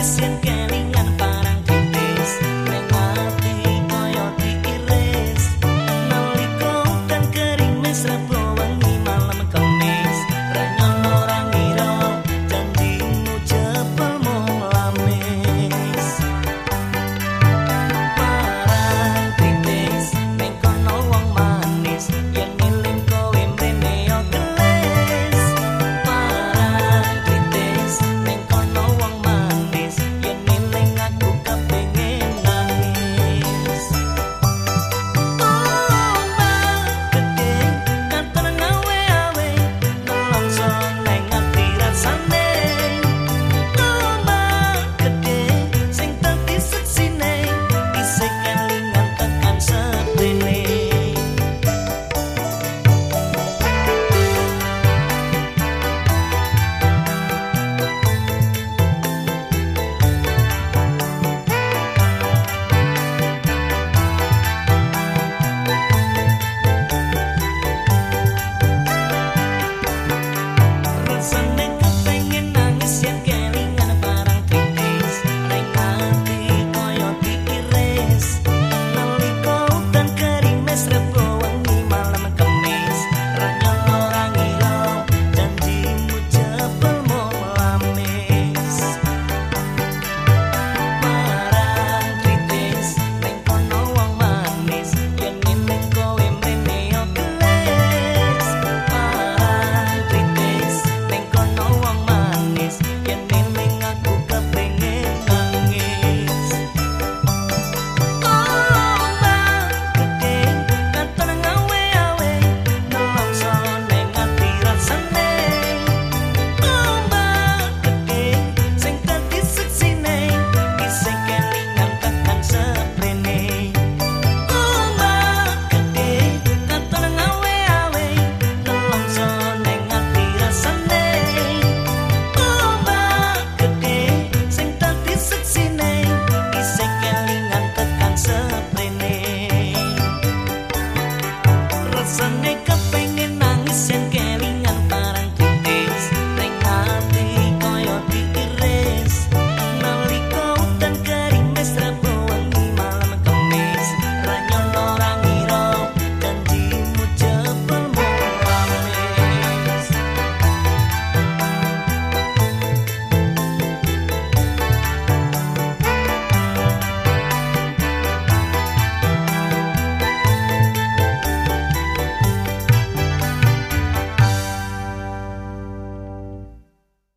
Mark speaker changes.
Speaker 1: Listen